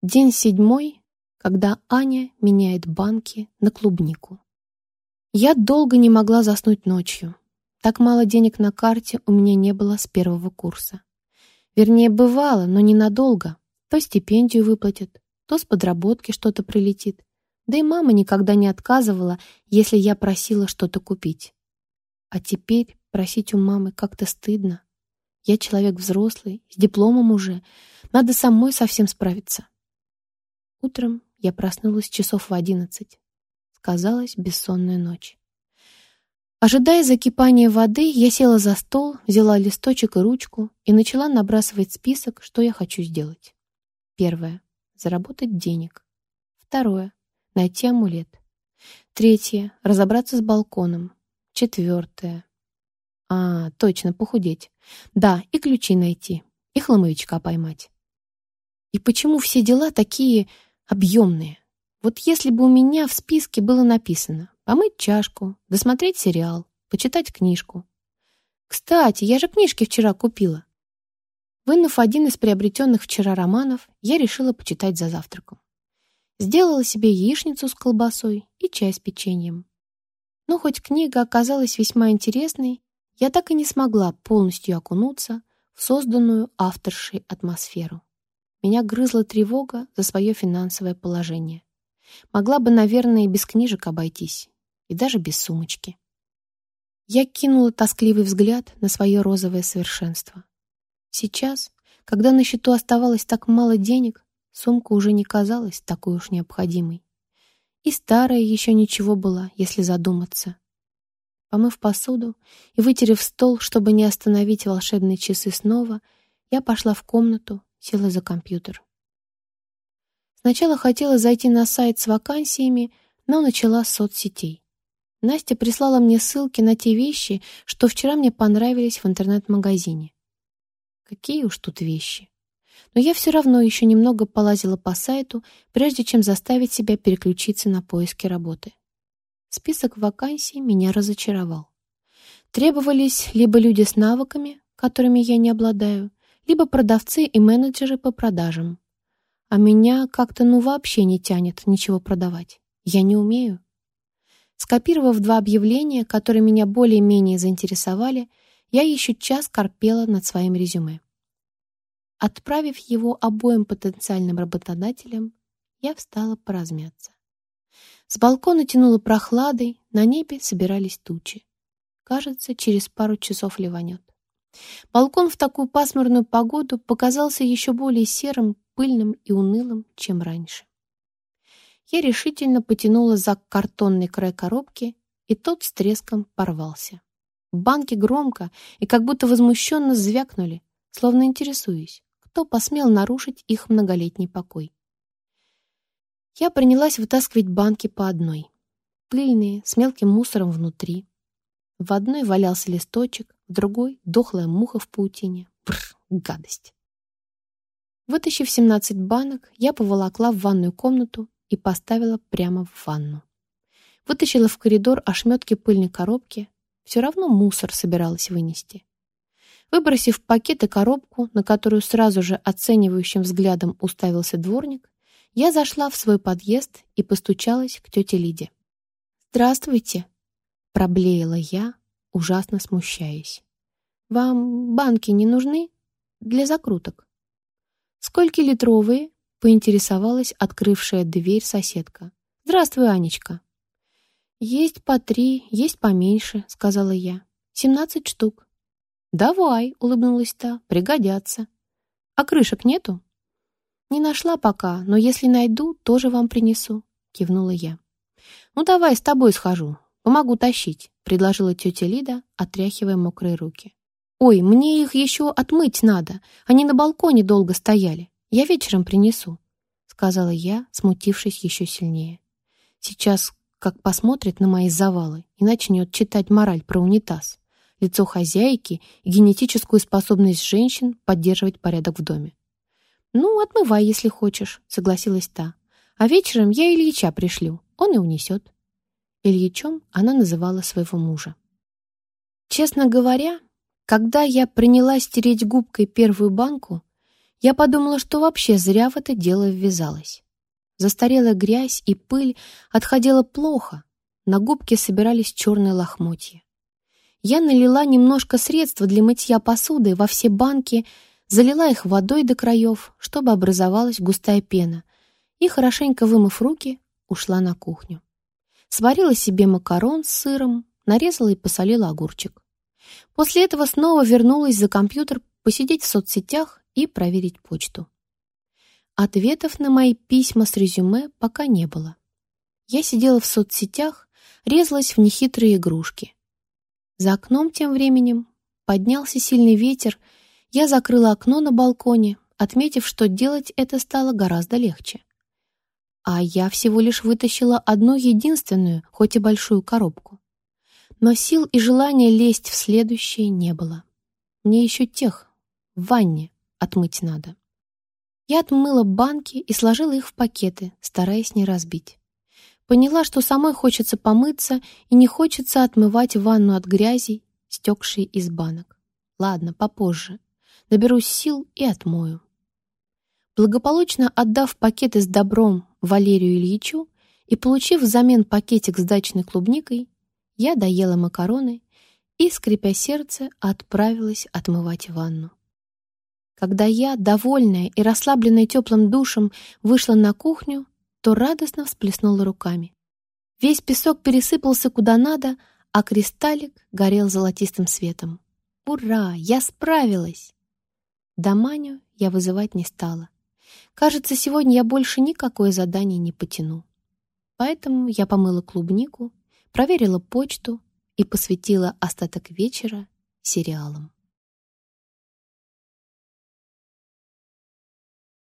День седьмой, когда Аня меняет банки на клубнику. Я долго не могла заснуть ночью. Так мало денег на карте у меня не было с первого курса. Вернее, бывало, но ненадолго. То стипендию выплатят, то с подработки что-то прилетит. Да и мама никогда не отказывала, если я просила что-то купить. А теперь просить у мамы как-то стыдно. Я человек взрослый, с дипломом уже. Надо самой совсем справиться. Утром я проснулась часов в одиннадцать. Сказалась бессонная ночь. Ожидая закипания воды, я села за стол, взяла листочек и ручку и начала набрасывать список, что я хочу сделать. Первое. Заработать денег. Второе. Найти амулет. Третье. Разобраться с балконом. Четвертое. А, точно, похудеть. Да, и ключи найти. И хламовичка поймать. И почему все дела такие объемные. Вот если бы у меня в списке было написано помыть чашку, досмотреть сериал, почитать книжку. Кстати, я же книжки вчера купила. Вынув один из приобретенных вчера романов, я решила почитать за завтраком. Сделала себе яичницу с колбасой и чай с печеньем. Но хоть книга оказалась весьма интересной, я так и не смогла полностью окунуться в созданную авторшей атмосферу. Меня грызла тревога за свое финансовое положение. Могла бы, наверное, и без книжек обойтись, и даже без сумочки. Я кинула тоскливый взгляд на свое розовое совершенство. Сейчас, когда на счету оставалось так мало денег, сумка уже не казалась такой уж необходимой. И старая еще ничего была, если задуматься. Помыв посуду и вытерев стол, чтобы не остановить волшебные часы снова, я пошла в комнату, села за компьютер. Сначала хотела зайти на сайт с вакансиями, но начала с соцсетей. Настя прислала мне ссылки на те вещи, что вчера мне понравились в интернет-магазине. Какие уж тут вещи. Но я все равно еще немного полазила по сайту, прежде чем заставить себя переключиться на поиски работы. Список вакансий меня разочаровал. Требовались либо люди с навыками, которыми я не обладаю, либо продавцы и менеджеры по продажам. А меня как-то ну вообще не тянет ничего продавать. Я не умею. Скопировав два объявления, которые меня более-менее заинтересовали, я еще час корпела над своим резюме. Отправив его обоим потенциальным работодателям, я встала поразмяться. С балкона тянуло прохладой, на небе собирались тучи. Кажется, через пару часов ливанет. Балкон в такую пасмурную погоду показался еще более серым, пыльным и унылым, чем раньше. Я решительно потянула за картонный край коробки, и тот с треском порвался. Банки громко и как будто возмущенно звякнули, словно интересуясь, кто посмел нарушить их многолетний покой. Я принялась вытаскивать банки по одной. Пыльные, с мелким мусором внутри. В одной валялся листочек, в другой — дохлая муха в паутине. Бррр, гадость. Вытащив 17 банок, я поволокла в ванную комнату и поставила прямо в ванну. Вытащила в коридор ошметки пыльной коробки, все равно мусор собиралась вынести. Выбросив пакет и коробку, на которую сразу же оценивающим взглядом уставился дворник, я зашла в свой подъезд и постучалась к тете Лиде. «Здравствуйте!» Проблеяла я, ужасно смущаясь. «Вам банки не нужны? Для закруток?» «Сколько литровые?» — поинтересовалась открывшая дверь соседка. «Здравствуй, Анечка!» «Есть по три, есть поменьше», — сказала я. «Семнадцать штук». «Давай», — улыбнулась та, — «пригодятся». «А крышек нету?» «Не нашла пока, но если найду, тоже вам принесу», — кивнула я. «Ну давай с тобой схожу, «Помогу тащить», — предложила тетя Лида, отряхивая мокрые руки. «Ой, мне их еще отмыть надо. Они на балконе долго стояли. Я вечером принесу», — сказала я, смутившись еще сильнее. Сейчас как посмотрит на мои завалы и начнет читать мораль про унитаз, лицо хозяйки и генетическую способность женщин поддерживать порядок в доме. «Ну, отмывай, если хочешь», — согласилась та. «А вечером я Ильича пришлю, он и унесет». Ильичом она называла своего мужа. Честно говоря, когда я принялась тереть губкой первую банку, Я подумала, что вообще зря в это дело ввязалась. Застарелая грязь и пыль отходила плохо, на губке собирались черные лохмотья. Я налила немножко средства для мытья посуды во все банки, залила их водой до краев, чтобы образовалась густая пена, и, хорошенько вымыв руки, ушла на кухню. Сварила себе макарон с сыром, нарезала и посолила огурчик. После этого снова вернулась за компьютер посидеть в соцсетях и проверить почту. Ответов на мои письма с резюме пока не было. Я сидела в соцсетях, резалась в нехитрые игрушки. За окном тем временем поднялся сильный ветер, я закрыла окно на балконе, отметив, что делать это стало гораздо легче. А я всего лишь вытащила одну единственную, хоть и большую коробку. Но сил и желания лезть в следующее не было. Мне еще тех в ванне отмыть надо. Я отмыла банки и сложила их в пакеты, стараясь не разбить. Поняла, что самой хочется помыться и не хочется отмывать ванну от грязи, стекшей из банок. Ладно, попозже. Наберусь сил и отмою. Благополучно отдав пакеты с добром Валерию Ильичу и получив взамен пакетик с дачной клубникой, я доела макароны и, скрипя сердце, отправилась отмывать ванну. Когда я, довольная и расслабленная теплым душем, вышла на кухню, то радостно всплеснула руками. Весь песок пересыпался куда надо, а кристаллик горел золотистым светом. «Ура! Я справилась!» Доманю я вызывать не стала. Кажется, сегодня я больше никакое задание не потяну. Поэтому я помыла клубнику, проверила почту и посвятила остаток вечера сериалам.